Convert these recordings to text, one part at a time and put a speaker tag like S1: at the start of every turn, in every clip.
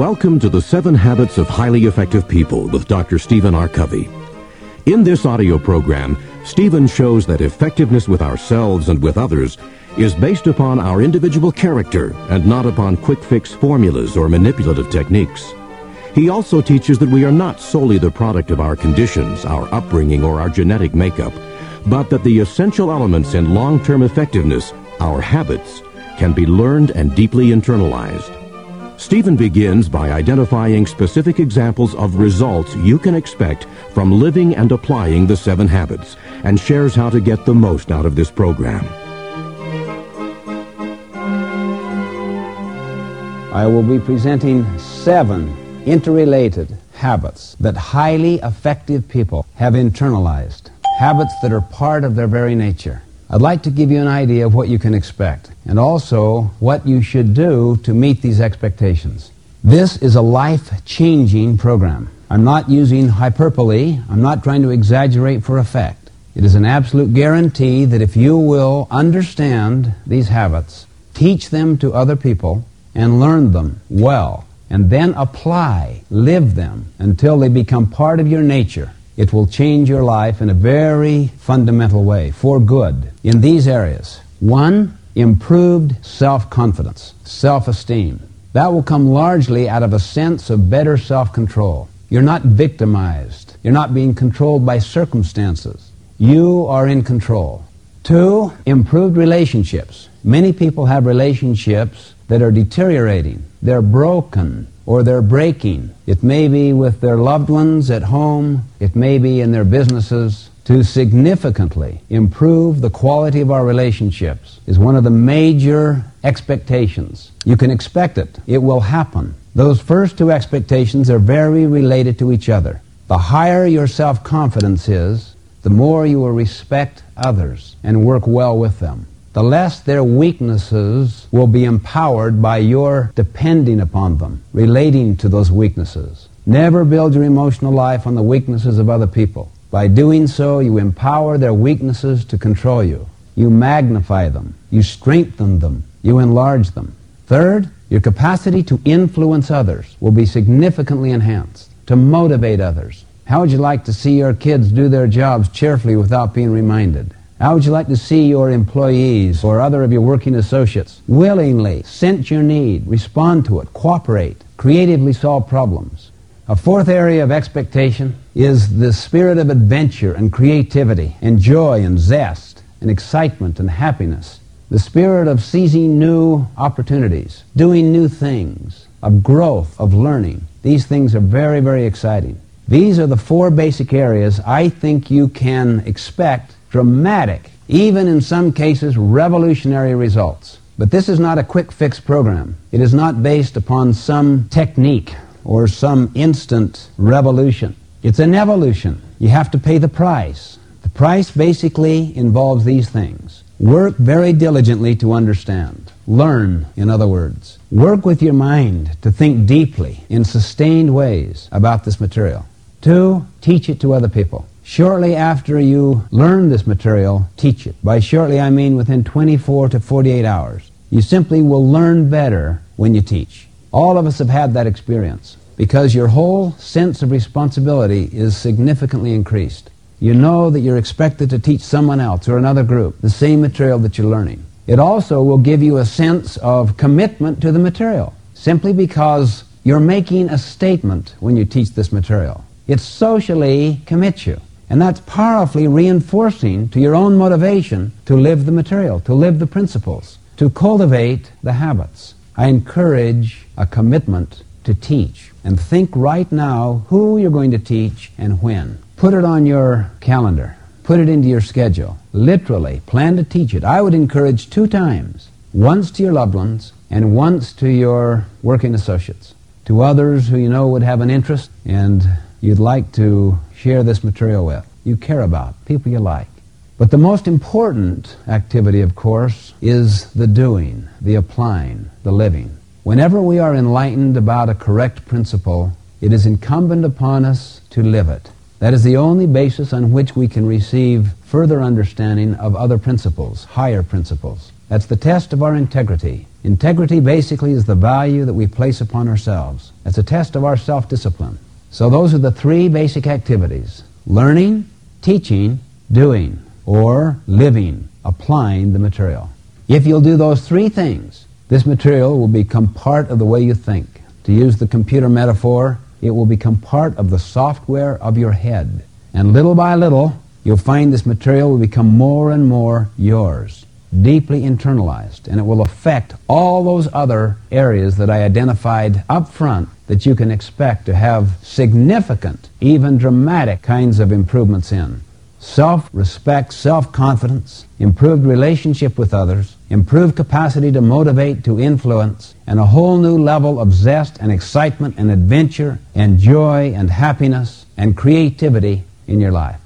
S1: Welcome to the Seven Habits of Highly Effective People with Dr. Stephen R. Covey. In this audio program, Stephen shows that effectiveness with ourselves and with others is based upon our individual character and not upon quick fix formulas or manipulative techniques. He also teaches that we are not solely the product of our conditions, our upbringing, or our genetic makeup, but that the essential elements in long-term effectiveness, our habits, can be learned and deeply internalized. Stephen begins by identifying specific examples of results you can expect from living and applying the seven habits and shares how to get the most out of this program.
S2: I will be presenting seven interrelated habits that highly effective people have internalized, habits that are part of their very nature. I'd like to give you an idea of what you can expect and also what you should do to meet these expectations. This is a life-changing program. I'm not using hyperbole. I'm not trying to exaggerate for effect. It is an absolute guarantee that if you will understand these habits, teach them to other people, and learn them well, and then apply, live them until they become part of your nature. It will change your life in a very fundamental way, for good, in these areas. One, improved self-confidence, self-esteem. That will come largely out of a sense of better self-control. You're not victimized. You're not being controlled by circumstances. You are in control. Two, improved relationships. Many people have relationships that are deteriorating. They're broken or they're breaking. It may be with their loved ones at home. It may be in their businesses. To significantly improve the quality of our relationships is one of the major expectations. You can expect it. It will happen. Those first two expectations are very related to each other. The higher your self-confidence is, the more you will respect others and work well with them the less their weaknesses will be empowered by your depending upon them, relating to those weaknesses. Never build your emotional life on the weaknesses of other people. By doing so, you empower their weaknesses to control you. You magnify them. You strengthen them. You enlarge them. Third, your capacity to influence others will be significantly enhanced, to motivate others. How would you like to see your kids do their jobs cheerfully without being reminded? How would you like to see your employees or other of your working associates willingly sense your need, respond to it, cooperate, creatively solve problems? A fourth area of expectation is the spirit of adventure and creativity and joy and zest and excitement and happiness. The spirit of seizing new opportunities, doing new things, of growth, of learning. These things are very, very exciting. These are the four basic areas I think you can expect dramatic, even in some cases revolutionary results. But this is not a quick fix program. It is not based upon some technique or some instant revolution. It's an evolution. You have to pay the price. The price basically involves these things. Work very diligently to understand. Learn, in other words. Work with your mind to think deeply in sustained ways about this material. Two, teach it to other people. Shortly after you learn this material, teach it. By shortly, I mean within 24 to 48 hours. You simply will learn better when you teach. All of us have had that experience because your whole sense of responsibility is significantly increased. You know that you're expected to teach someone else or another group the same material that you're learning. It also will give you a sense of commitment to the material simply because you're making a statement when you teach this material. It socially commits you. And that's powerfully reinforcing to your own motivation to live the material, to live the principles, to cultivate the habits. I encourage a commitment to teach. And think right now who you're going to teach and when. Put it on your calendar. Put it into your schedule. Literally, plan to teach it. I would encourage two times. Once to your loved ones and once to your working associates. To others who you know would have an interest and you'd like to share this material with, you care about, people you like. But the most important activity, of course, is the doing, the applying, the living. Whenever we are enlightened about a correct principle, it is incumbent upon us to live it. That is the only basis on which we can receive further understanding of other principles, higher principles. That's the test of our integrity. Integrity basically is the value that we place upon ourselves. It's a test of our self-discipline. So those are the three basic activities. Learning, teaching, doing, or living, applying the material. If you'll do those three things, this material will become part of the way you think. To use the computer metaphor, it will become part of the software of your head. And little by little, you'll find this material will become more and more yours, deeply internalized, and it will affect all those other areas that I identified up front that you can expect to have significant, even dramatic kinds of improvements in. Self-respect, self-confidence, improved relationship with others, improved capacity to motivate, to influence, and a whole new level of zest and excitement and adventure and joy and happiness and creativity in your life.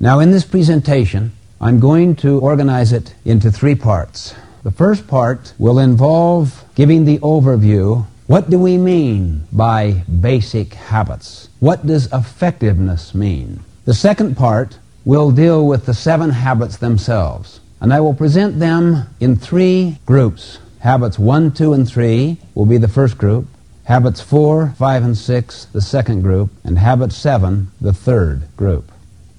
S2: Now, in this presentation, I'm going to organize it into three parts. The first part will involve giving the overview. What do we mean by basic habits? What does effectiveness mean? The second part will deal with the seven habits themselves. And I will present them in three groups. Habits 1, 2, and 3 will be the first group. Habits 4, 5, and 6, the second group. And habit 7, the third group.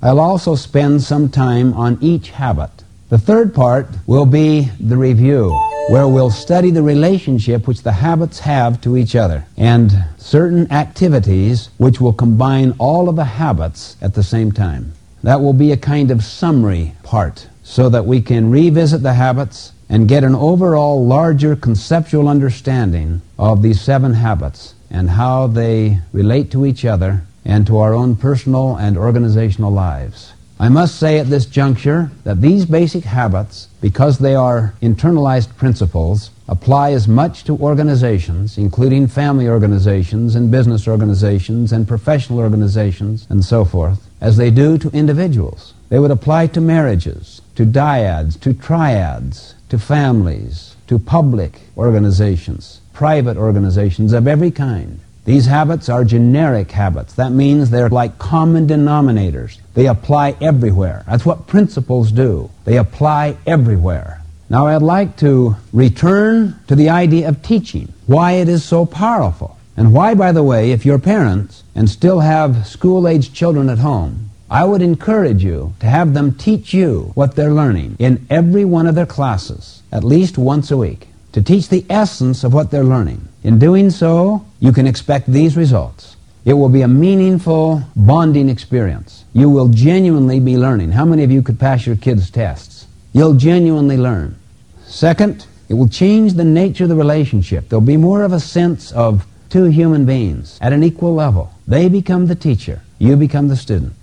S2: I'll also spend some time on each habit. The third part will be the review, where we'll study the relationship which the habits have to each other and certain activities which will combine all of the habits at the same time. That will be a kind of summary part so that we can revisit the habits and get an overall larger conceptual understanding of these seven habits and how they relate to each other and to our own personal and organizational lives. I must say at this juncture that these basic habits, because they are internalized principles, apply as much to organizations, including family organizations and business organizations and professional organizations and so forth, as they do to individuals. They would apply to marriages, to dyads, to triads, to families, to public organizations, private organizations of every kind. These habits are generic habits. That means they're like common denominators. They apply everywhere. That's what principles do. They apply everywhere. Now I'd like to return to the idea of teaching, why it is so powerful. And why, by the way, if you're parents and still have school-age children at home, I would encourage you to have them teach you what they're learning in every one of their classes, at least once a week, to teach the essence of what they're learning. In doing so, you can expect these results. It will be a meaningful bonding experience. You will genuinely be learning. How many of you could pass your kids' tests? You'll genuinely learn. Second, it will change the nature of the relationship. There'll be more of a sense of two human beings at an equal level. They become the teacher. You become the student.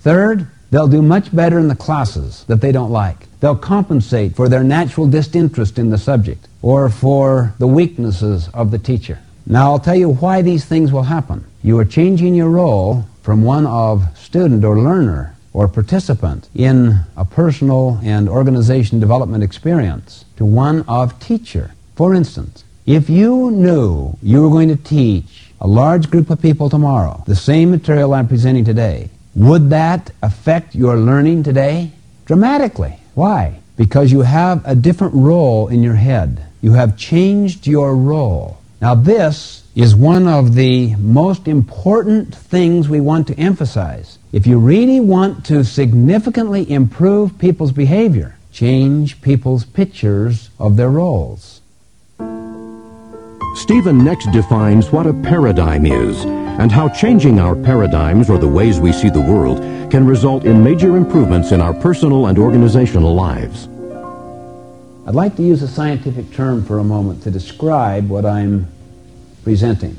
S2: Third, they'll do much better in the classes that they don't like. They'll compensate for their natural disinterest in the subject or for the weaknesses of the teacher. Now, I'll tell you why these things will happen. You are changing your role from one of student or learner or participant in a personal and organization development experience to one of teacher. For instance, if you knew you were going to teach a large group of people tomorrow the same material I'm presenting today, would that affect your learning today? Dramatically. Why? Because you have a different role in your head. You have changed your role. Now, this is one of the most important things we want to emphasize. If you really want to significantly improve people's behavior, change people's pictures of their roles.
S1: Stephen next defines what a paradigm is and how changing our paradigms or the ways we see the world can result in major improvements in our personal and organizational lives.
S2: I'd like to use a scientific term for a moment to describe what I'm presenting.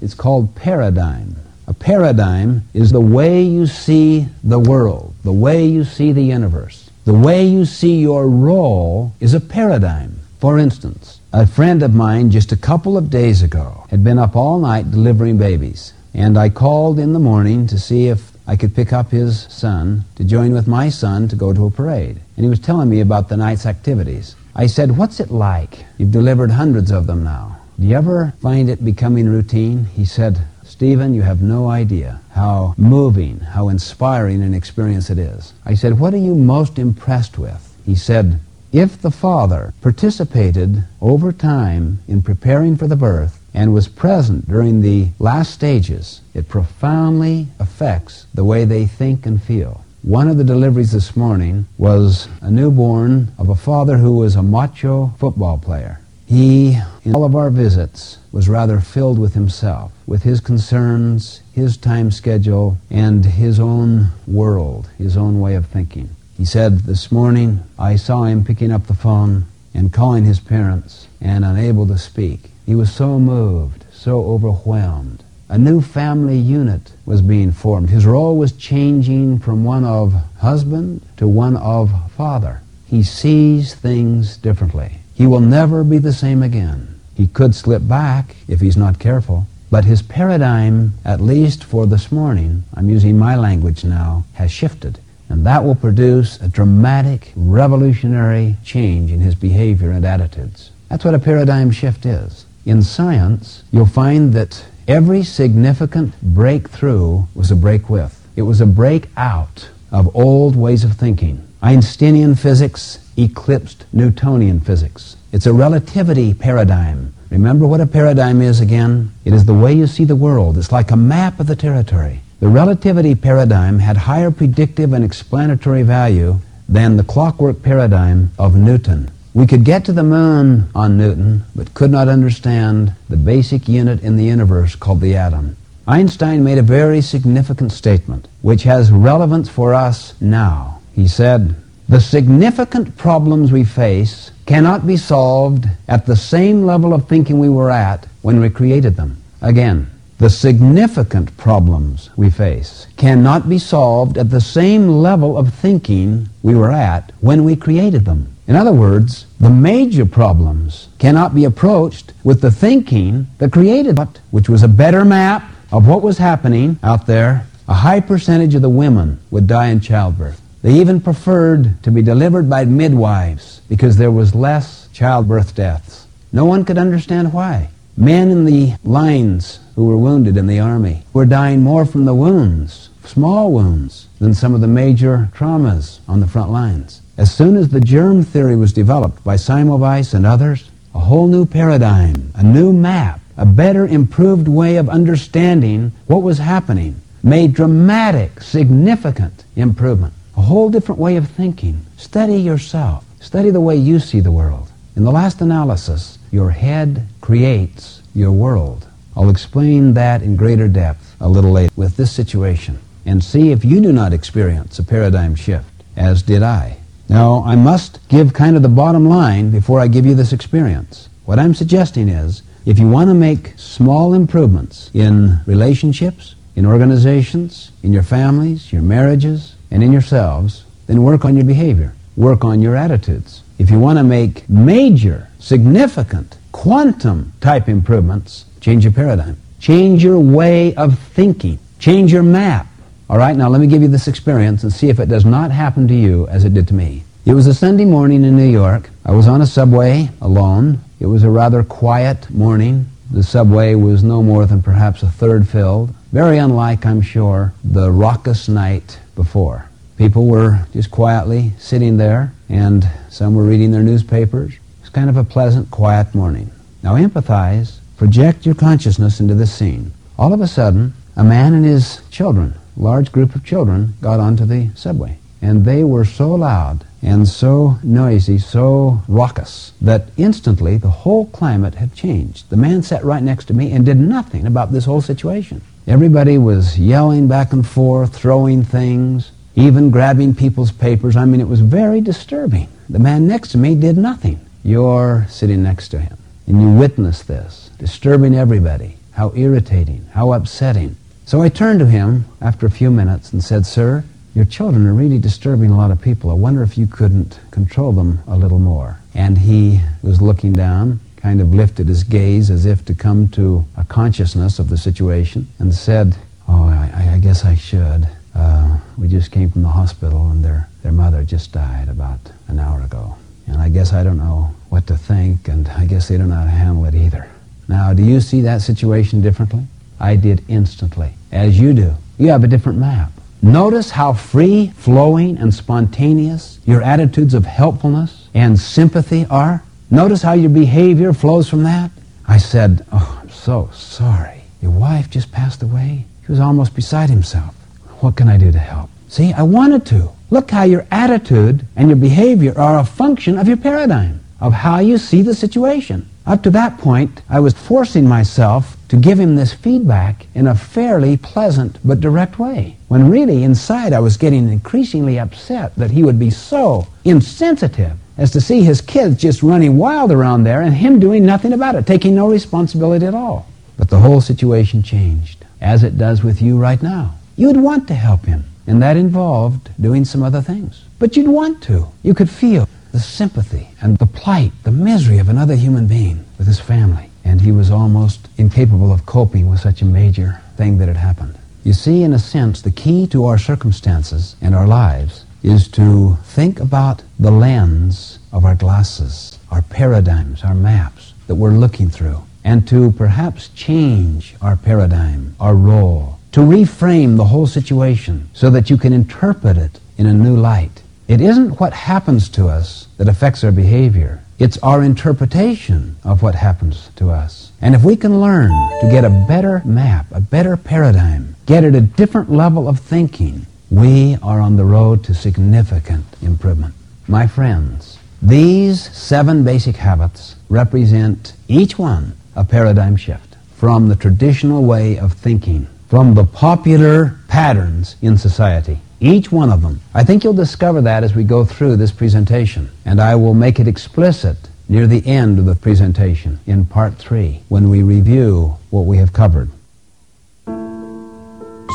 S2: It's called paradigm. A paradigm is the way you see the world, the way you see the universe. The way you see your role is a paradigm. For instance, a friend of mine just a couple of days ago had been up all night delivering babies. And I called in the morning to see if I could pick up his son to join with my son to go to a parade. And he was telling me about the night's activities. I said, What's it like? You've delivered hundreds of them now. Do you ever find it becoming routine? He said, Stephen, you have no idea how moving, how inspiring an experience it is. I said, What are you most impressed with? He said, If the father participated over time in preparing for the birth and was present during the last stages, it profoundly affects the way they think and feel. One of the deliveries this morning was a newborn of a father who was a macho football player. He, in all of our visits, was rather filled with himself, with his concerns, his time schedule, and his own world, his own way of thinking. He said, This morning I saw him picking up the phone and calling his parents and unable to speak. He was so moved, so overwhelmed. A new family unit was being formed. His role was changing from one of husband to one of father. He sees things differently. He will never be the same again. He could slip back if he's not careful. But his paradigm, at least for this morning, I'm using my language now, has shifted. And that will produce a dramatic, revolutionary change in his behavior and attitudes. That's what a paradigm shift is. In science, you'll find that every significant breakthrough was a break with. It was a break out of old ways of thinking. Einsteinian physics eclipsed Newtonian physics. It's a relativity paradigm. Remember what a paradigm is again? It is the way you see the world. It's like a map of the territory. The relativity paradigm had higher predictive and explanatory value than the clockwork paradigm of Newton. We could get to the moon on Newton, but could not understand the basic unit in the universe called the atom. Einstein made a very significant statement, which has relevance for us now. He said, the significant problems we face cannot be solved at the same level of thinking we were at when we created them. Again, the significant problems we face cannot be solved at the same level of thinking we were at when we created them. In other words, the major problems cannot be approached with the thinking that created it, which was a better map of what was happening out there. A high percentage of the women would die in childbirth. They even preferred to be delivered by midwives because there was less childbirth deaths. No one could understand why. Men in the lines who were wounded in the army were dying more from the wounds, small wounds, than some of the major traumas on the front lines. As soon as the germ theory was developed by Semmelweis and others, a whole new paradigm, a new map, a better improved way of understanding what was happening made dramatic, significant improvement a whole different way of thinking. Study yourself. Study the way you see the world. In the last analysis, your head creates your world. I'll explain that in greater depth a little later with this situation and see if you do not experience a paradigm shift, as did I. Now, I must give kind of the bottom line before I give you this experience. What I'm suggesting is if you want to make small improvements in relationships, in organizations, in your families, your marriages, and in yourselves, then work on your behavior. Work on your attitudes. If you want to make major, significant, quantum type improvements, change your paradigm. Change your way of thinking. Change your map. All right, now let me give you this experience and see if it does not happen to you as it did to me. It was a Sunday morning in New York. I was on a subway alone. It was a rather quiet morning. The subway was no more than perhaps a third filled. Very unlike, I'm sure, the raucous night before. People were just quietly sitting there, and some were reading their newspapers. It's kind of a pleasant, quiet morning. Now empathize, project your consciousness into this scene. All of a sudden, a man and his children, large group of children, got onto the subway. And they were so loud and so noisy, so raucous, that instantly the whole climate had changed. The man sat right next to me and did nothing about this whole situation. Everybody was yelling back and forth, throwing things, even grabbing people's papers. I mean, it was very disturbing. The man next to me did nothing. You're sitting next to him, and you witness this, disturbing everybody. How irritating, how upsetting. So I turned to him after a few minutes and said, Sir, your children are really disturbing a lot of people. I wonder if you couldn't control them a little more. And he was looking down kind of lifted his gaze as if to come to a consciousness of the situation and said, Oh, I, I guess I should. Uh, we just came from the hospital and their, their mother just died about an hour ago. And I guess I don't know what to think, and I guess they don't know how to handle it either. Now, do you see that situation differently? I did instantly, as you do. You have a different map. Notice how free, flowing, and spontaneous your attitudes of helpfulness, and sympathy are? Notice how your behavior flows from that? I said, Oh, I'm so sorry. Your wife just passed away. He was almost beside himself. What can I do to help? See, I wanted to. Look how your attitude and your behavior are a function of your paradigm, of how you see the situation. Up to that point, I was forcing myself to give him this feedback in a fairly pleasant but direct way, when really inside I was getting increasingly upset that he would be so insensitive as to see his kids just running wild around there and him doing nothing about it, taking no responsibility at all. But the whole situation changed, as it does with you right now. You'd want to help him, and that involved doing some other things. But you'd want to. You could feel the sympathy and the plight, the misery of another human being with his family. And he was almost incapable of coping with such a major thing that had happened. You see, in a sense, the key to our circumstances and our lives is to think about the lens of our glasses, our paradigms, our maps that we're looking through, and to perhaps change our paradigm, our role, to reframe the whole situation so that you can interpret it in a new light. It isn't what happens to us that affects our behavior. It's our interpretation of what happens to us. And if we can learn to get a better map, a better paradigm, get at a different level of thinking, we are on the road to significant improvement. My friends, these seven basic habits represent each one a paradigm shift from the traditional way of thinking, from the popular patterns in society. Each one of them. I think you'll discover that as we go through this presentation, and I will make it explicit near the end of the presentation in part three when we review what we have covered.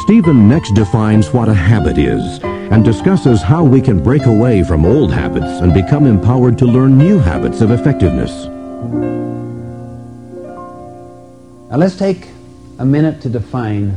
S1: Stephen next defines what a habit is and discusses how we can break away from old habits and become empowered to learn new habits of effectiveness.
S2: Now let's take a minute to define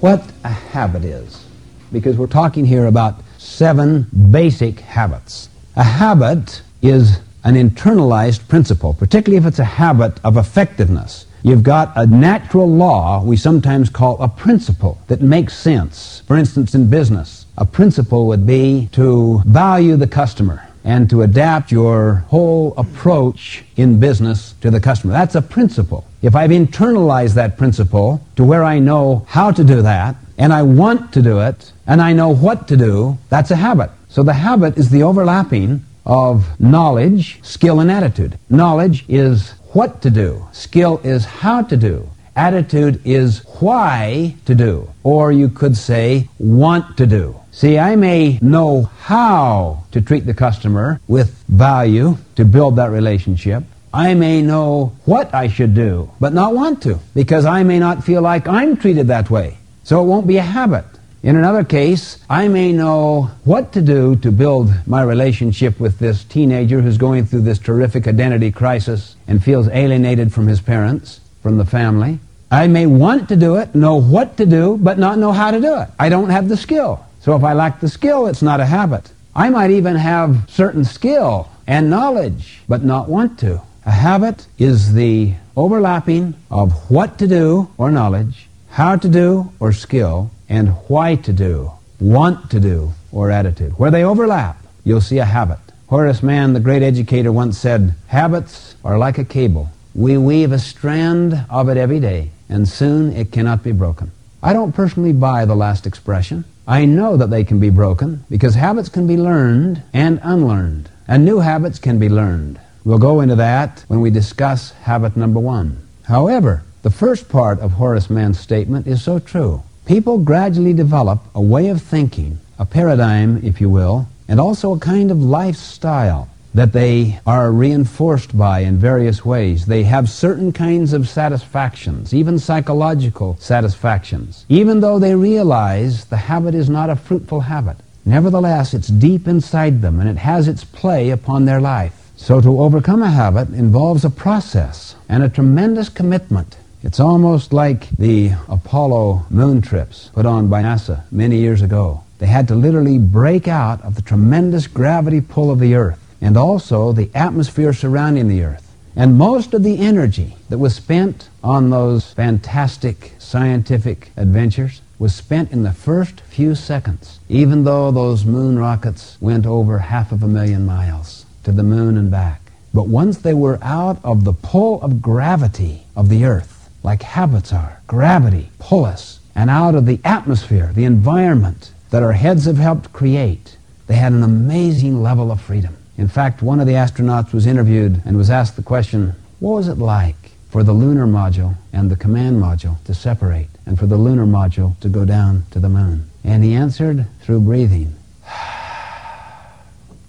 S2: what a habit is because we're talking here about seven basic habits. A habit is an internalized principle, particularly if it's a habit of effectiveness. You've got a natural law we sometimes call a principle that makes sense. For instance, in business, a principle would be to value the customer and to adapt your whole approach in business to the customer. That's a principle. If I've internalized that principle to where I know how to do that, and I want to do it, and I know what to do, that's a habit. So the habit is the overlapping of knowledge, skill, and attitude. Knowledge is what to do. Skill is how to do. Attitude is why to do. Or you could say want to do. See, I may know how to treat the customer with value to build that relationship. I may know what I should do, but not want to, because I may not feel like I'm treated that way. So it won't be a habit. In another case, I may know what to do to build my relationship with this teenager who's going through this terrific identity crisis and feels alienated from his parents, from the family. I may want to do it, know what to do, but not know how to do it. I don't have the skill. So if I lack the skill, it's not a habit. I might even have certain skill and knowledge, but not want to. A habit is the overlapping of what to do or knowledge how to do or skill, and why to do, want to do or attitude. Where they overlap, you'll see a habit. Horace Mann, the great educator, once said, Habits are like a cable. We weave a strand of it every day, and soon it cannot be broken. I don't personally buy the last expression. I know that they can be broken because habits can be learned and unlearned, and new habits can be learned. We'll go into that when we discuss habit number one. However, the first part of Horace Mann's statement is so true. People gradually develop a way of thinking, a paradigm, if you will, and also a kind of lifestyle that they are reinforced by in various ways. They have certain kinds of satisfactions, even psychological satisfactions, even though they realize the habit is not a fruitful habit. Nevertheless, it's deep inside them and it has its play upon their life. So to overcome a habit involves a process and a tremendous commitment it's almost like the Apollo moon trips put on by NASA many years ago. They had to literally break out of the tremendous gravity pull of the Earth and also the atmosphere surrounding the Earth. And most of the energy that was spent on those fantastic scientific adventures was spent in the first few seconds, even though those moon rockets went over half of a million miles to the moon and back. But once they were out of the pull of gravity of the earth, like habits are, gravity pull us, and out of the atmosphere, the environment that our heads have helped create, they had an amazing level of freedom. In fact, one of the astronauts was interviewed and was asked the question, what was it like for the lunar module and the command module to separate and for the lunar module to go down to the moon? And he answered through breathing.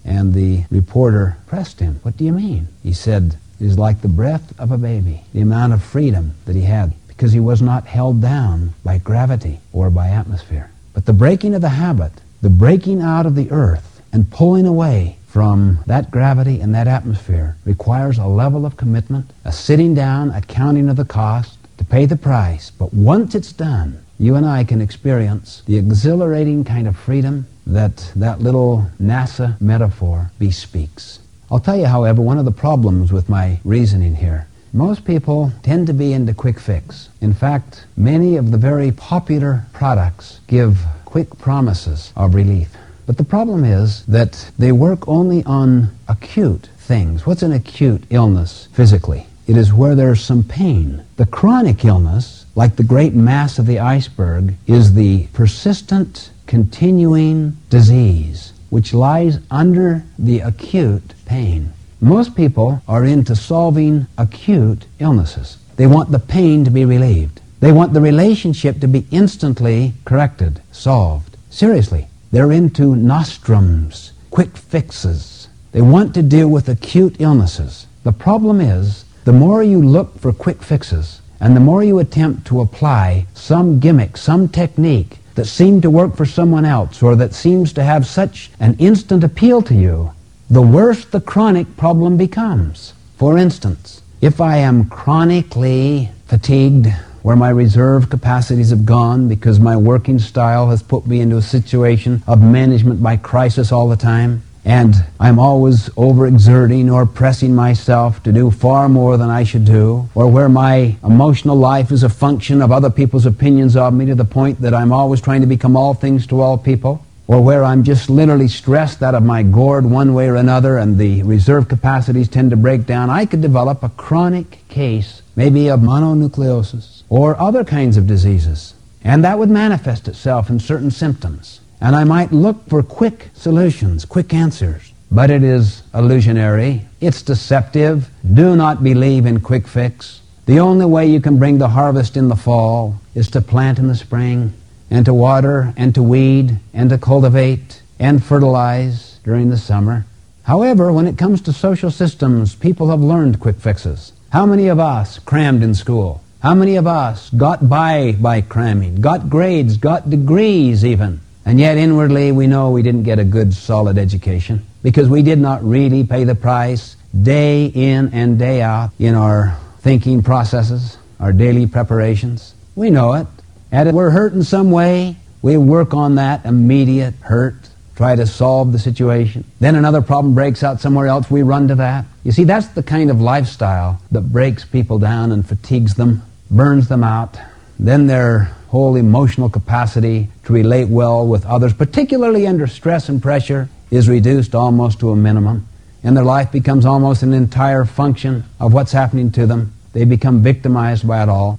S2: And the reporter pressed him, What do you mean? He said, It is like the breath of a baby, the amount of freedom that he had, because he was not held down by gravity or by atmosphere. But the breaking of the habit, the breaking out of the earth and pulling away from that gravity and that atmosphere requires a level of commitment, a sitting down, a counting of the cost, to pay the price. But once it's done, you and I can experience the exhilarating kind of freedom that that little NASA metaphor bespeaks. I'll tell you, however, one of the problems with my reasoning here. Most people tend to be into quick fix. In fact, many of the very popular products give quick promises of relief. But the problem is that they work only on acute things. What's an acute illness physically? It is where there's some pain. The chronic illness, like the great mass of the iceberg, is the persistent, continuing disease which lies under the acute pain. Most people are into solving acute illnesses. They want the pain to be relieved. They want the relationship to be instantly corrected, solved. Seriously, they're into nostrums, quick fixes. They want to deal with acute illnesses. The problem is, the more you look for quick fixes, and the more you attempt to apply some gimmick, some technique that seemed to work for someone else, or that seems to have such an instant appeal to you, the worse the chronic problem becomes. For instance, if I am chronically fatigued, where my reserve capacities have gone because my working style has put me into a situation of management by crisis all the time. And I'm always overexerting or pressing myself to do far more than I should do, or where my emotional life is a function of other people's opinions of me to the point that I'm always trying to become all things to all people, or where I'm just literally stressed out of my gourd one way or another and the reserve capacities tend to break down, I could develop a chronic case, maybe of mononucleosis or other kinds of diseases. And that would manifest itself in certain symptoms. And I might look for quick solutions, quick answers. But it is illusionary. It's deceptive. Do not believe in quick fix. The only way you can bring the harvest in the fall is to plant in the spring and to water and to weed and to cultivate and fertilize during the summer. However, when it comes to social systems, people have learned quick fixes. How many of us crammed in school? How many of us got by by cramming, got grades, got degrees even? And yet inwardly we know we didn't get a good solid education because we did not really pay the price day in and day out in our thinking processes, our daily preparations. We know it. And if we're hurt in some way, we work on that immediate hurt, try to solve the situation. Then another problem breaks out somewhere else, we run to that. You see, that's the kind of lifestyle that breaks people down and fatigues them, burns them out. Then their whole emotional capacity to relate well with others, particularly under stress and pressure, is reduced almost to a minimum. And their life becomes almost an entire function of what's happening to them. They become victimized by it all.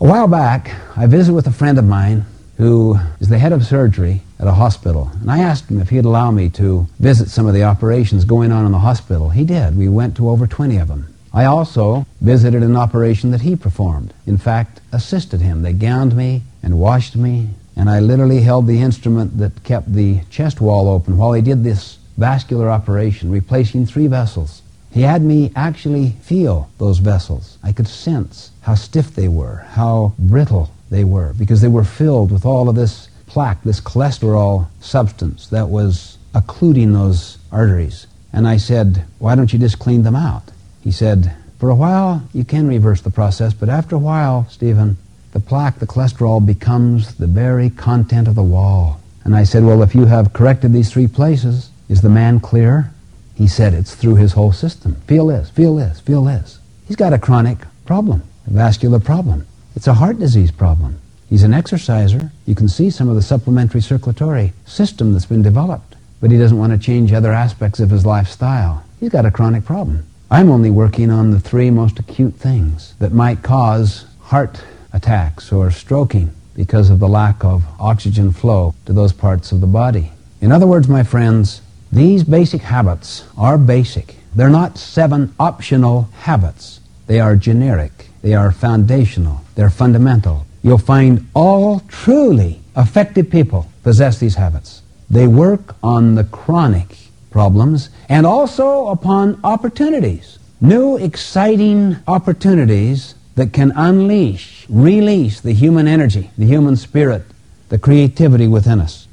S2: A while back, I visited with a friend of mine who is the head of surgery at a hospital. And I asked him if he'd allow me to visit some of the operations going on in the hospital. He did. We went to over 20 of them. I also visited an operation that he performed. In fact, assisted him. They gowned me and washed me, and I literally held the instrument that kept the chest wall open while he did this vascular operation, replacing three vessels. He had me actually feel those vessels. I could sense how stiff they were, how brittle they were, because they were filled with all of this plaque, this cholesterol substance that was occluding those arteries. And I said, why don't you just clean them out? He said, for a while you can reverse the process, but after a while, Stephen, the plaque, the cholesterol becomes the very content of the wall. And I said, well, if you have corrected these three places, is the man clear? He said, it's through his whole system. Feel this, feel this, feel this. He's got a chronic problem, a vascular problem. It's a heart disease problem. He's an exerciser. You can see some of the supplementary circulatory system that's been developed. but he doesn't want to change other aspects of his lifestyle. He's got a chronic problem. I'm only working on the three most acute things that might cause heart attacks or stroking because of the lack of oxygen flow to those parts of the body. In other words, my friends, these basic habits are basic. They're not seven optional habits. They are generic. They are foundational. They're fundamental. You'll find all truly effective people possess these habits. They work on the chronic problems and also upon opportunities. New exciting opportunities that can unleash, release the human energy, the human spirit, the creativity within us.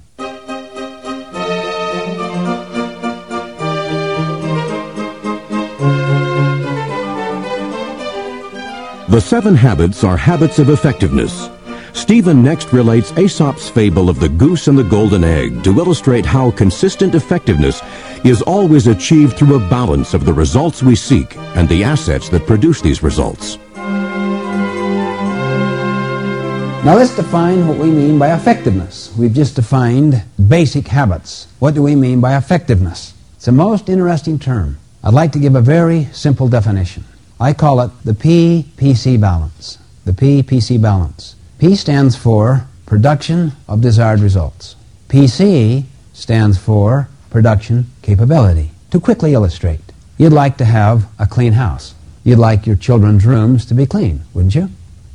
S1: The seven habits are habits of effectiveness. Stephen next relates Aesop's fable of the goose and the golden egg to illustrate how consistent effectiveness is always achieved through a balance of the results we seek and the assets that produce these results.
S2: Now let's define what we mean by effectiveness. We've just defined basic habits. What do we mean by effectiveness? It's a most interesting term. I'd like to give a very simple definition. I call it the P-PC balance. The P-PC balance. P stands for production of desired results. PC stands for production capability. To quickly illustrate, you'd like to have a clean house. You'd like your children's rooms to be clean, wouldn't you?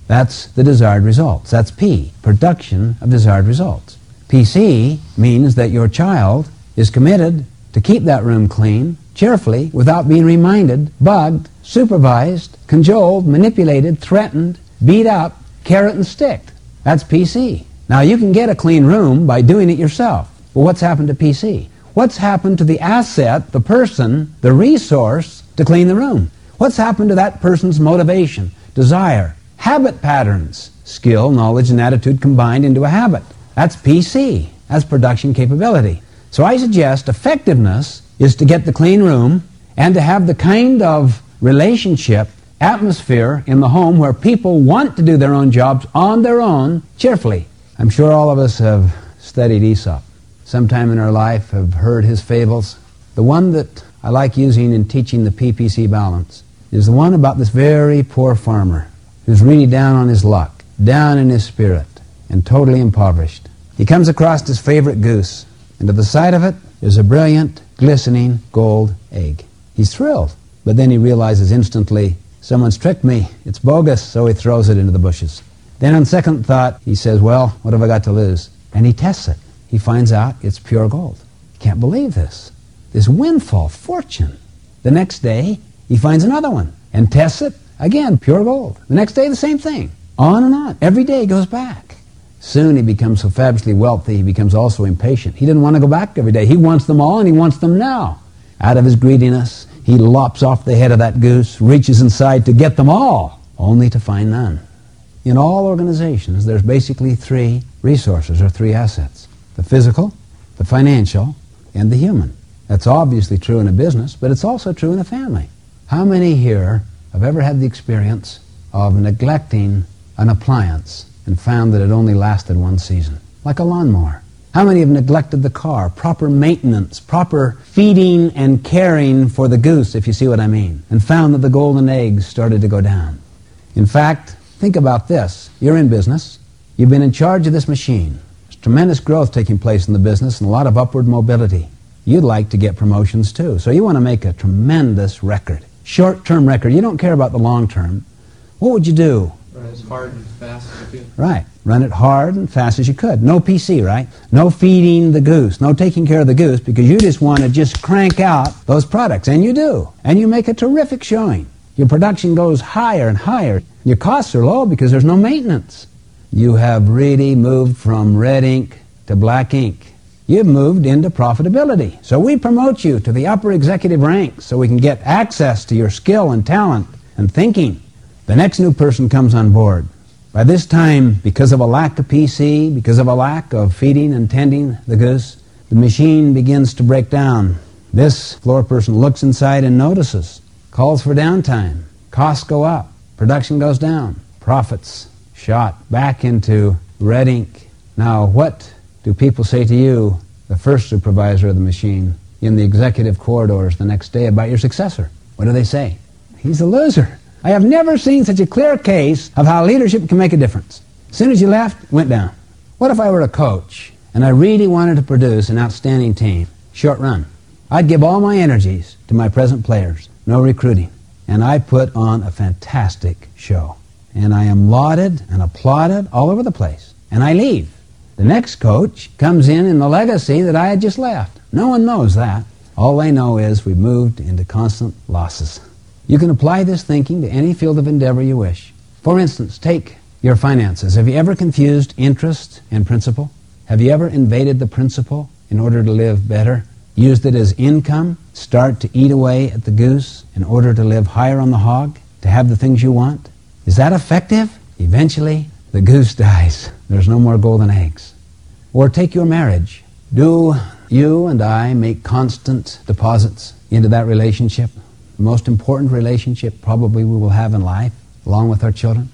S2: That's the desired results. That's P, production of desired results. PC means that your child is committed to keep that room clean cheerfully without being reminded, bugged, supervised, cajoled, manipulated, threatened, beat up, carrot and stick. That's PC. Now you can get a clean room by doing it yourself. Well, what's happened to PC? What's happened to the asset, the person, the resource to clean the room? What's happened to that person's motivation, desire, habit patterns, skill, knowledge, and attitude combined into a habit? That's PC. That's production capability. So I suggest effectiveness is to get the clean room and to have the kind of relationship, atmosphere in the home where people want to do their own jobs on their own cheerfully. I'm sure all of us have studied Aesop. Sometime in our life have heard his fables. The one that I like using in teaching the PPC balance is the one about this very poor farmer who's really down on his luck, down in his spirit, and totally impoverished. He comes across his favorite goose, and to the side of it is a brilliant, glistening gold egg. He's thrilled. But then he realizes instantly, someone's tricked me. It's bogus, so he throws it into the bushes. Then on second thought, he says, well, what have I got to lose? And he tests it. He finds out it's pure gold. Can't believe this. This windfall fortune. The next day, he finds another one and tests it. Again, pure gold. The next day, the same thing. On and on. Every day goes back. Soon he becomes so fabulously wealthy, he becomes also impatient. He didn't want to go back every day. He wants them all, and he wants them now. Out of his greediness, he lops off the head of that goose, reaches inside to get them all, only to find none. In all organizations, there's basically three resources or three assets the physical, the financial, and the human. That's obviously true in a business, but it's also true in a family. How many here have ever had the experience of neglecting an appliance and found that it only lasted one season? Like a lawnmower. How many have neglected the car? Proper maintenance, proper feeding and caring for the goose, if you see what I mean, and found that the golden eggs started to go down. In fact, think about this. You're in business. You've been in charge of this machine. There's tremendous growth taking place in the business and a lot of upward mobility. You'd like to get promotions too. So you want to make a tremendous record. Short-term record. You don't care about the long term. What would you do?
S3: As hard and fast as you could.
S2: Right. Run it hard and fast as you could. No PC, right? No feeding the goose. No taking care of the goose because you just want to just crank out those products. And you do. And you make a terrific showing. Your production goes higher and higher. Your costs are low because there's no maintenance. You have really moved from red ink to black ink. You've moved into profitability. So we promote you to the upper executive ranks so we can get access to your skill and talent and thinking. The next new person comes on board. By this time, because of a lack of PC, because of a lack of feeding and tending the goose, the machine begins to break down. This floor person looks inside and notices, calls for downtime. Costs go up, production goes down, profits shot back into red ink. Now, what do people say to you the first supervisor of the machine in the executive corridors the next day about your successor. What do they say? He's a loser. I have never seen such a clear case of how leadership can make a difference. As soon as you left, went down. What if I were a coach and I really wanted to produce an outstanding team? Short run. I'd give all my energies to my present players. No recruiting. And I put on a fantastic show. And I am lauded and applauded all over the place. And I leave. The next coach comes in in the legacy that I had just left. No one knows that. All they know is we've moved into constant losses. You can apply this thinking to any field of endeavor you wish. For instance, take your finances. Have you ever confused interest and principal? Have you ever invaded the principal in order to live better? Used it as income, start to eat away at the goose in order to live higher on the hog, to have the things you want? Is that effective? Eventually, the goose dies. There's no more golden eggs. Or take your marriage. Do you and I make constant deposits into that relationship? The most important relationship probably we will have in life, along with our children?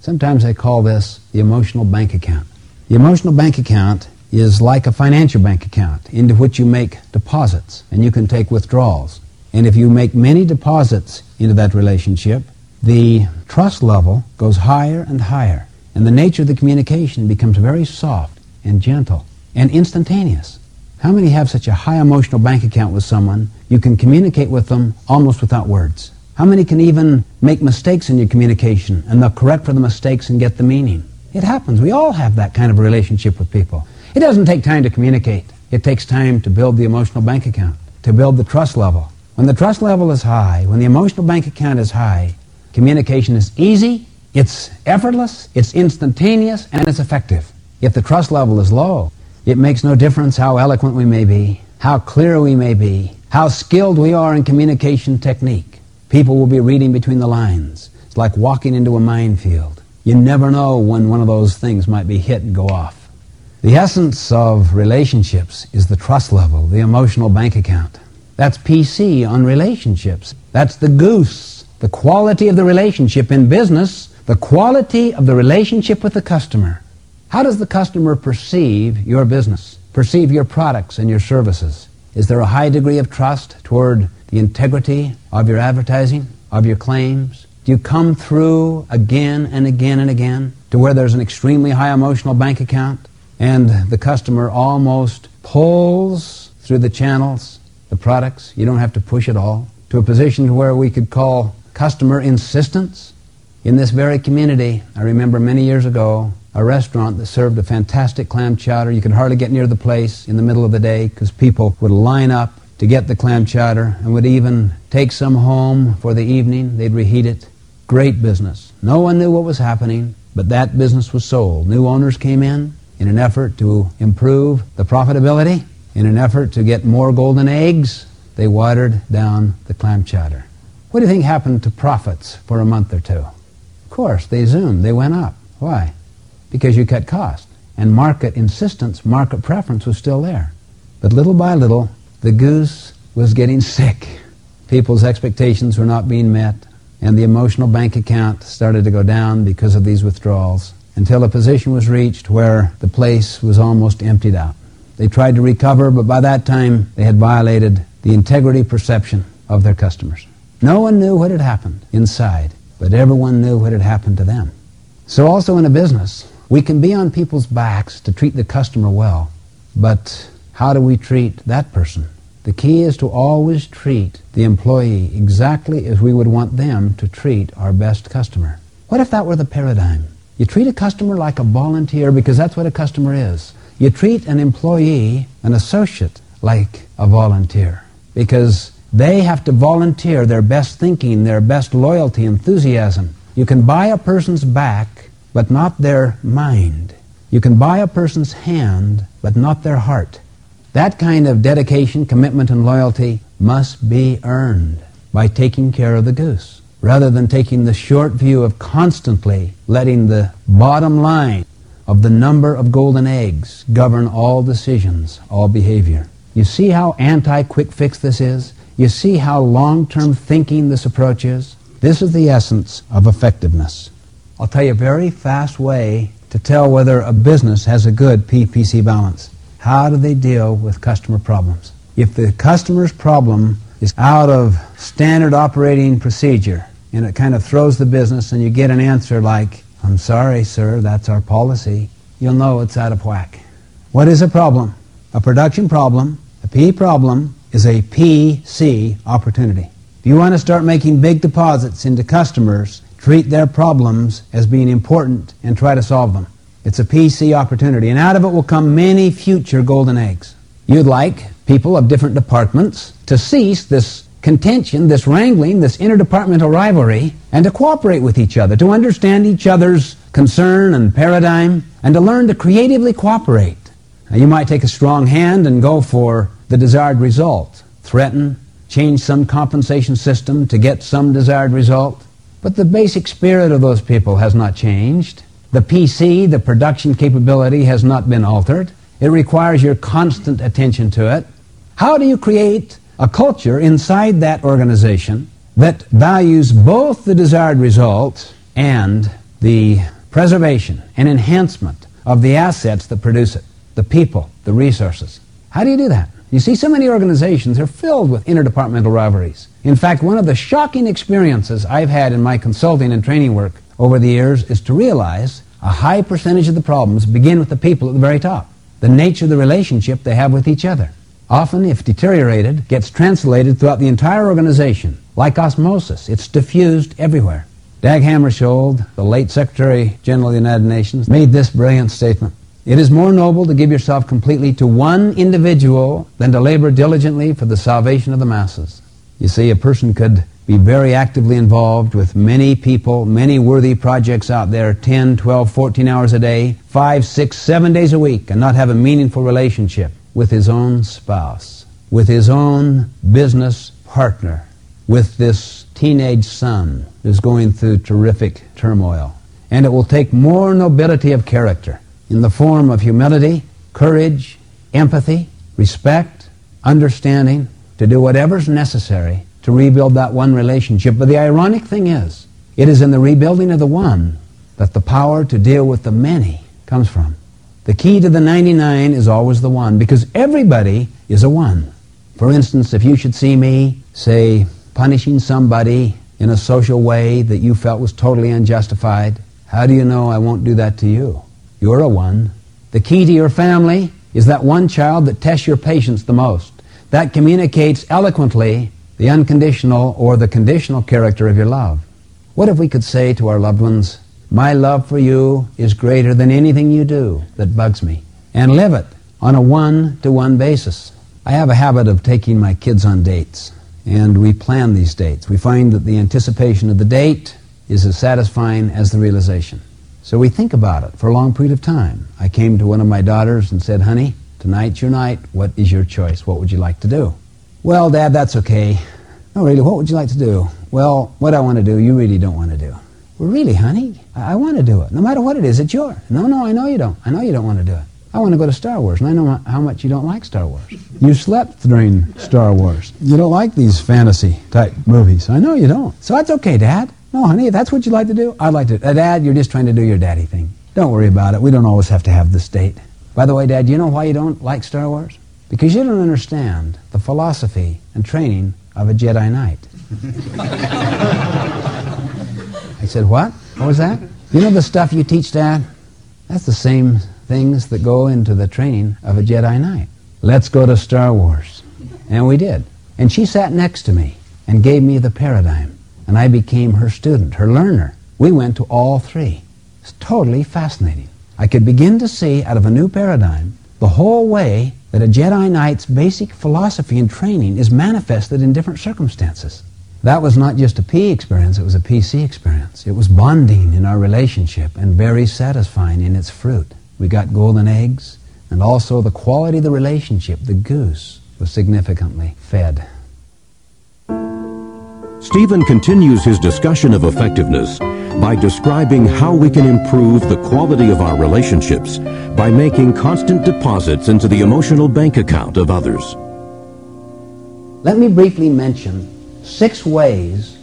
S2: Sometimes I call this the emotional bank account. The emotional bank account is like a financial bank account into which you make deposits and you can take withdrawals. And if you make many deposits into that relationship, the trust level goes higher and higher. And the nature of the communication becomes very soft and gentle and instantaneous. How many have such a high emotional bank account with someone you can communicate with them almost without words? How many can even make mistakes in your communication and they'll correct for the mistakes and get the meaning? It happens. We all have that kind of relationship with people. It doesn't take time to communicate. It takes time to build the emotional bank account, to build the trust level. When the trust level is high, when the emotional bank account is high, communication is easy, it's effortless, it's instantaneous, and it's effective. If the trust level is low, it makes no difference how eloquent we may be, how clear we may be, how skilled we are in communication technique. People will be reading between the lines. It's like walking into a minefield. You never know when one of those things might be hit and go off. The essence of relationships is the trust level, the emotional bank account. That's PC on relationships. That's the goose, the quality of the relationship in business, the quality of the relationship with the customer. How does the customer perceive your business, perceive your products and your services? Is there a high degree of trust toward the integrity of your advertising, of your claims? Do you come through again and again and again to where there's an extremely high emotional bank account and the customer almost pulls through the channels, the products, you don't have to push at all, to a position where we could call customer insistence? In this very community, I remember many years ago, a restaurant that served a fantastic clam chowder. You could hardly get near the place in the middle of the day because people would line up to get the clam chowder and would even take some home for the evening. They'd reheat it. Great business. No one knew what was happening, but that business was sold. New owners came in in an effort to improve the profitability, in an effort to get more golden eggs. They watered down the clam chowder. What do you think happened to profits for a month or two? Of course, they zoomed. They went up. Why? Because you cut costs. And market insistence, market preference was still there. But little by little, the goose was getting sick. People's expectations were not being met, and the emotional bank account started to go down because of these withdrawals until a position was reached where the place was almost emptied out. They tried to recover, but by that time they had violated the integrity perception of their customers. No one knew what had happened inside, but everyone knew what had happened to them. So also in a business, we can be on people's backs to treat the customer well, but how do we treat that person? The key is to always treat the employee exactly as we would want them to treat our best customer. What if that were the paradigm? You treat a customer like a volunteer because that's what a customer is. You treat an employee, an associate, like a volunteer because they have to volunteer their best thinking, their best loyalty, enthusiasm. You can buy a person's back, but not their mind. You can buy a person's hand, but not their heart. That kind of dedication, commitment, and loyalty must be earned by taking care of the goose, rather than taking the short view of constantly letting the bottom line of the number of golden eggs govern all decisions, all behavior. You see how anti-quick fix this is? You see how long-term thinking this approach is? This is the essence of effectiveness. I'll tell you a very fast way to tell whether a business has a good PPC balance. How do they deal with customer problems? If the customer's problem is out of standard operating procedure and it kind of throws the business and you get an answer like, I'm sorry, sir, that's our policy, you'll know it's out of whack. What is a problem? A production problem, a P problem, is a PC opportunity. If you want to start making big deposits into customers, treat their problems as being important and try to solve them. It's a PC opportunity, and out of it will come many future golden eggs. You'd like people of different departments to cease this contention, this wrangling, this interdepartmental rivalry, and to cooperate with each other, to understand each other's concern and paradigm, and to learn to creatively cooperate. Now, you might take a strong hand and go for the desired result, threaten, change some compensation system to get some desired result. But the basic spirit of those people has not changed. The PC, the production capability, has not been altered. It requires your constant attention to it. How do you create a culture inside that organization that values both the desired result and the preservation and enhancement of the assets that produce it, the people, the resources? How do you do that? You see, so many organizations are filled with interdepartmental rivalries. In fact, one of the shocking experiences I've had in my consulting and training work over the years is to realize a high percentage of the problems begin with the people at the very top, the nature of the relationship they have with each other. Often, if deteriorated, gets translated throughout the entire organization, like osmosis. It's diffused everywhere. Dag Hammarskjöld, the late Secretary General of the United Nations, made this brilliant statement. It is more noble to give yourself completely to one individual than to labor diligently for the salvation of the masses. You see, a person could be very actively involved with many people, many worthy projects out there, 10, 12, 14 hours a day, 5, 6, 7 days a week, and not have a meaningful relationship with his own spouse, with his own business partner, with this teenage son who's going through terrific turmoil. And it will take more nobility of character in the form of humility, courage, empathy, respect, understanding, to do whatever's necessary to rebuild that one relationship. But the ironic thing is, it is in the rebuilding of the one that the power to deal with the many comes from. The key to the 99 is always the one, because everybody is a one. For instance, if you should see me, say, punishing somebody in a social way that you felt was totally unjustified, how do you know I won't do that to you? You're a one. The key to your family is that one child that tests your patience the most. That communicates eloquently the unconditional or the conditional character of your love. What if we could say to our loved ones, My love for you is greater than anything you do that bugs me, and live it on a one to one basis? I have a habit of taking my kids on dates, and we plan these dates. We find that the anticipation of the date is as satisfying as the realization. So we think about it for a long period of time. I came to one of my daughters and said, Honey, tonight's your night. What is your choice? What would you like to do? Well, Dad, that's okay. No, really, what would you like to do? Well, what I want to do, you really don't want to do. Well, really, honey, I, I want to do it. No matter what it is, it's yours. No, no, I know you don't. I know you don't want to do it. I want to go to Star Wars, and I know how much you don't like Star Wars. You slept during Star Wars. You don't like these fantasy type movies. I know you don't. So that's okay, Dad. No, honey, if that's what you'd like to do, I'd like to. Uh, Dad, you're just trying to do your daddy thing. Don't worry about it. We don't always have to have this date. By the way, Dad, you know why you don't like Star Wars? Because you don't understand the philosophy and training of a Jedi Knight. I said, What? What was that? You know the stuff you teach, Dad? That's the same things that go into the training of a Jedi Knight. Let's go to Star Wars. And we did. And she sat next to me and gave me the paradigm and I became her student, her learner. We went to all three. It's totally fascinating. I could begin to see out of a new paradigm the whole way that a Jedi Knight's basic philosophy and training is manifested in different circumstances. That was not just a P experience, it was a PC experience. It was bonding in our relationship and very satisfying in its fruit. We got golden eggs, and also the quality of the relationship, the goose, was significantly fed.
S1: Stephen continues his discussion of effectiveness by describing how we can improve the quality of our relationships by making constant deposits into the emotional bank account of others.
S2: Let me briefly mention six ways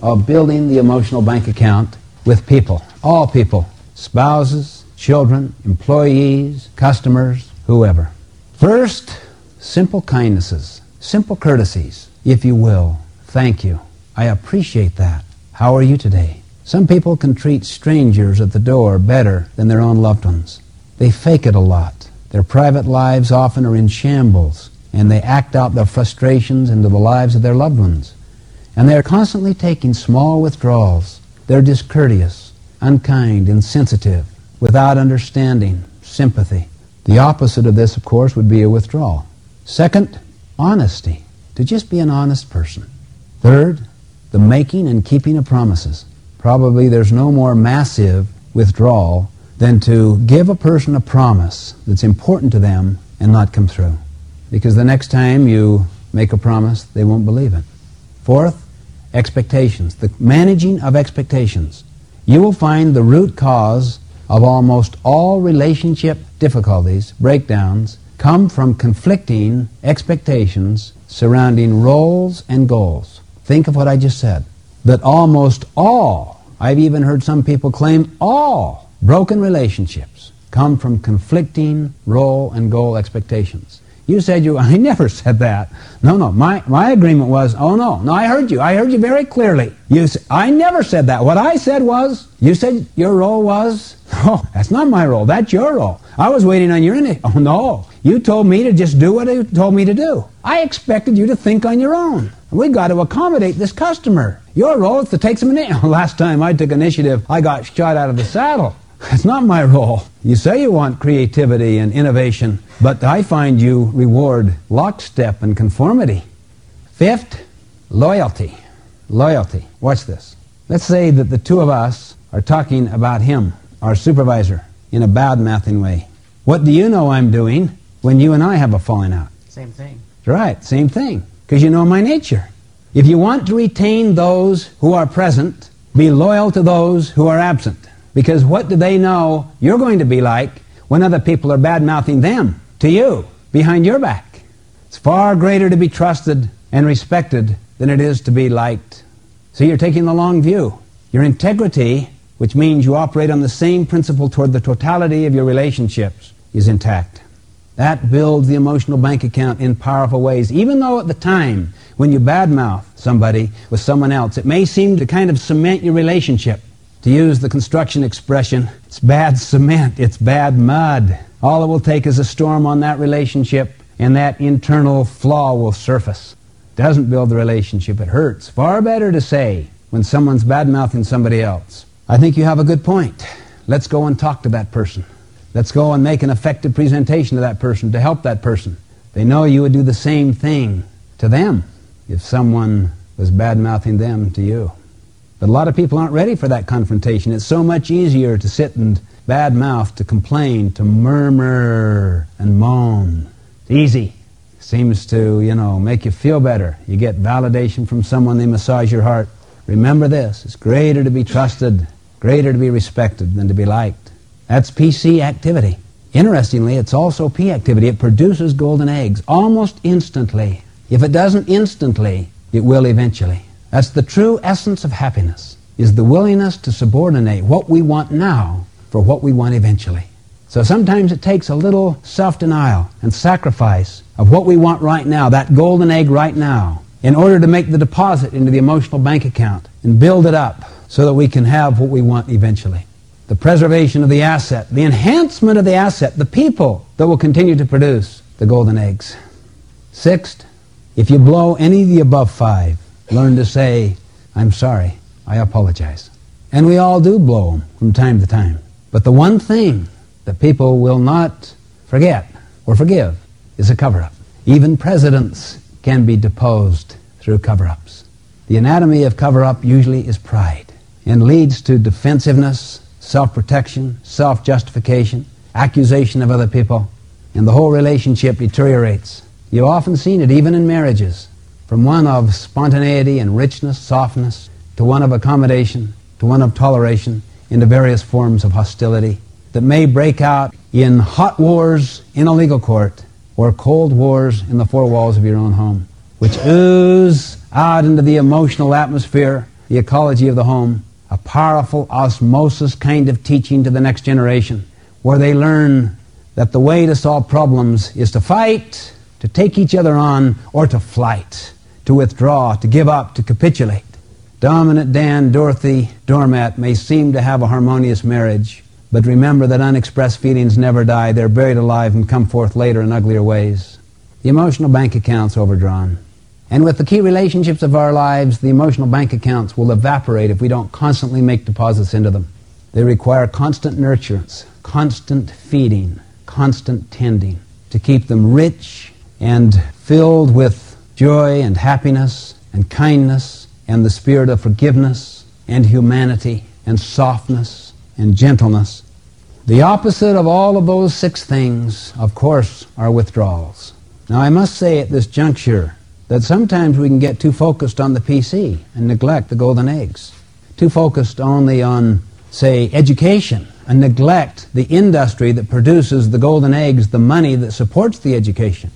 S2: of building the emotional bank account with people, all people, spouses, children, employees, customers, whoever. First, simple kindnesses, simple courtesies, if you will. Thank you. I appreciate that. How are you today? Some people can treat strangers at the door better than their own loved ones. They fake it a lot. Their private lives often are in shambles, and they act out their frustrations into the lives of their loved ones. And they are constantly taking small withdrawals. They're discourteous, unkind, insensitive, without understanding, sympathy. The opposite of this, of course, would be a withdrawal. Second, honesty, to just be an honest person. Third, the making and keeping of promises. Probably there's no more massive withdrawal than to give a person a promise that's important to them and not come through. Because the next time you make a promise, they won't believe it. Fourth, expectations, the managing of expectations. You will find the root cause of almost all relationship difficulties, breakdowns, come from conflicting expectations surrounding roles and goals. Think of what I just said. That almost all, I've even heard some people claim all broken relationships come from conflicting role and goal expectations. You said you, I never said that. No, no, my, my agreement was, oh no, no, I heard you. I heard you very clearly. You, I never said that. What I said was, you said your role was, oh, that's not my role. That's your role. I was waiting on your. Oh no, you told me to just do what you told me to do. I expected you to think on your own. We got to accommodate this customer. Your role is to take some initiative. Last time I took initiative, I got shot out of the saddle. It's not my role. You say you want creativity and innovation, but I find you reward lockstep and conformity. Fifth, loyalty. Loyalty. Watch this. Let's say that the two of us are talking about him, our supervisor, in a bad mouthing way. What do you know I'm doing when you and I have a falling out?
S3: Same thing.
S2: Right, same thing. Because you know my nature. If you want to retain those who are present, be loyal to those who are absent. Because what do they know you're going to be like when other people are bad mouthing them to you behind your back? It's far greater to be trusted and respected than it is to be liked. So you're taking the long view. Your integrity, which means you operate on the same principle toward the totality of your relationships, is intact. That builds the emotional bank account in powerful ways. Even though at the time when you badmouth somebody with someone else, it may seem to kind of cement your relationship. To use the construction expression, it's bad cement, it's bad mud. All it will take is a storm on that relationship, and that internal flaw will surface. Doesn't build the relationship, it hurts. Far better to say when someone's bad mouthing somebody else, I think you have a good point. Let's go and talk to that person. Let's go and make an effective presentation to that person to help that person. They know you would do the same thing to them if someone was bad mouthing them to you. But a lot of people aren't ready for that confrontation. It's so much easier to sit and bad mouth, to complain, to murmur and moan. It's easy. Seems to, you know, make you feel better. You get validation from someone, they massage your heart. Remember this it's greater to be trusted, greater to be respected than to be liked. That's PC activity. Interestingly, it's also P activity. It produces golden eggs almost instantly. If it doesn't instantly, it will eventually. That's the true essence of happiness, is the willingness to subordinate what we want now for what we want eventually. So sometimes it takes a little self-denial and sacrifice of what we want right now, that golden egg right now, in order to make the deposit into the emotional bank account and build it up so that we can have what we want eventually. The preservation of the asset, the enhancement of the asset, the people that will continue to produce the golden eggs. Sixth, if you blow any of the above five, learn to say, I'm sorry, I apologize. And we all do blow them from time to time. But the one thing that people will not forget or forgive is a cover-up. Even presidents can be deposed through cover-ups. The anatomy of cover-up usually is pride and leads to defensiveness, self-protection, self-justification, accusation of other people, and the whole relationship deteriorates. You've often seen it even in marriages from one of spontaneity and richness, softness, to one of accommodation, to one of toleration, into various forms of hostility that may break out in hot wars in a legal court or cold wars in the four walls of your own home, which ooze out into the emotional atmosphere, the ecology of the home, a powerful osmosis kind of teaching to the next generation, where they learn that the way to solve problems is to fight, to take each other on, or to flight, to withdraw, to give up, to capitulate. Dominant Dan, Dorothy, Dormat may seem to have a harmonious marriage, but remember that unexpressed feelings never die. They're buried alive and come forth later in uglier ways. The emotional bank account's overdrawn. And with the key relationships of our lives, the emotional bank accounts will evaporate if we don't constantly make deposits into them. They require constant nurturance, constant feeding, constant tending to keep them rich and filled with joy and happiness and kindness and the spirit of forgiveness and humanity and softness and gentleness. The opposite of all of those six things, of course, are withdrawals. Now, I must say at this juncture that sometimes we can get too focused on the PC and neglect the golden eggs. Too focused only on, say, education and neglect the industry that produces the golden eggs, the money that supports the education.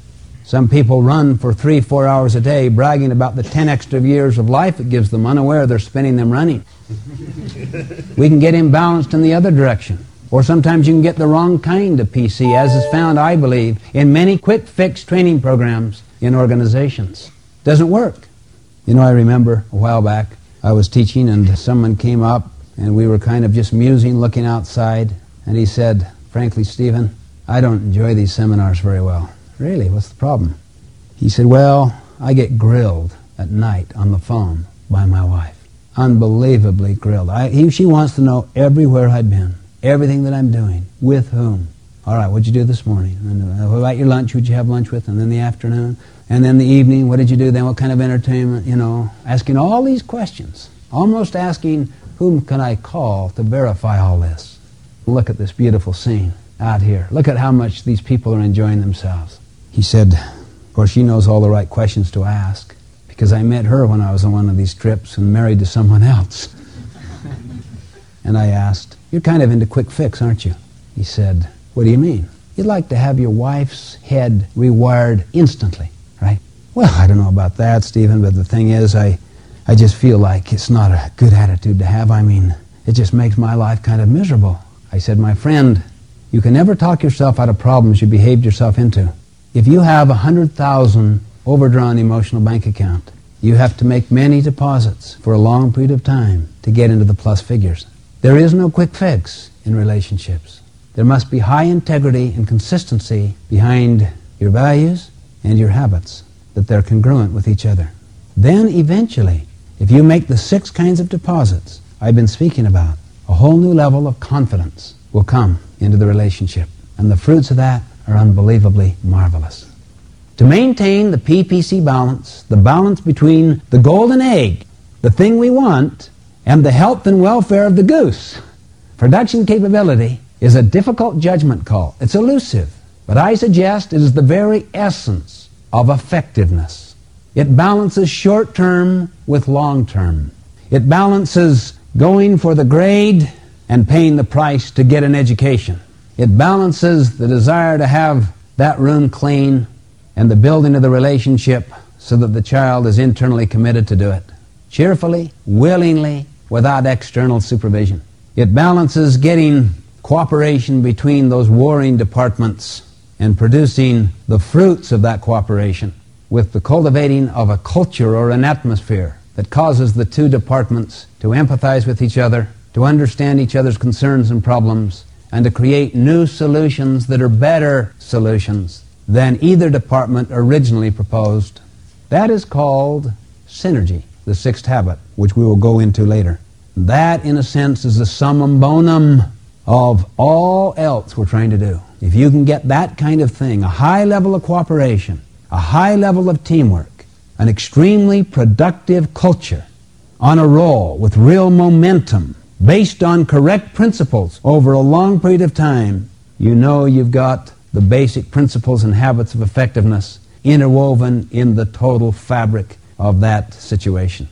S2: Some people run for three, four hours a day bragging about the 10 extra years of life it gives them, unaware they're spending them running. we can get imbalanced in the other direction. Or sometimes you can get the wrong kind of PC, as is found, I believe, in many quick fix training programs in organizations. Doesn't work. You know, I remember a while back I was teaching and someone came up and we were kind of just musing, looking outside, and he said, Frankly, Stephen, I don't enjoy these seminars very well. Really, what's the problem? He said, Well, I get grilled at night on the phone by my wife. Unbelievably grilled. I, he, she wants to know everywhere I've been, everything that I'm doing, with whom. All right, what'd you do this morning? And, uh, what about your lunch? Who'd you have lunch with? And then the afternoon? And then the evening, what did you do then? What kind of entertainment? You know, asking all these questions. Almost asking, whom can I call to verify all this? Look at this beautiful scene out here. Look at how much these people are enjoying themselves. He said, of course, she knows all the right questions to ask because I met her when I was on one of these trips and married to someone else. and I asked, You're kind of into quick fix, aren't you? He said, What do you mean? You'd like to have your wife's head rewired instantly right? Well, I don't know about that, Stephen, but the thing is, I, I just feel like it's not a good attitude to have. I mean, it just makes my life kind of miserable. I said, my friend, you can never talk yourself out of problems you behaved yourself into. If you have a 100,000 overdrawn emotional bank account, you have to make many deposits for a long period of time to get into the plus figures. There is no quick fix in relationships. There must be high integrity and consistency behind your values and your habits, that they're congruent with each other. Then eventually, if you make the six kinds of deposits I've been speaking about, a whole new level of confidence will come into the relationship. And the fruits of that are unbelievably marvelous. To maintain the PPC balance, the balance between the golden egg, the thing we want, and the health and welfare of the goose, production capability is a difficult judgment call. It's elusive. But I suggest it is the very essence of effectiveness. It balances short term with long term. It balances going for the grade and paying the price to get an education. It balances the desire to have that room clean and the building of the relationship so that the child is internally committed to do it. Cheerfully, willingly, without external supervision. It balances getting cooperation between those warring departments and producing the fruits of that cooperation with the cultivating of a culture or an atmosphere that causes the two departments to empathize with each other, to understand each other's concerns and problems, and to create new solutions that are better solutions than either department originally proposed. That is called synergy, the sixth habit, which we will go into later. That, in a sense, is the summum bonum of all else we're trying to do. If you can get that kind of thing, a high level of cooperation, a high level of teamwork, an extremely productive culture on a roll with real momentum, based on correct principles over a long period of time, you know you've got the basic principles and habits of effectiveness interwoven in the total fabric of that situation.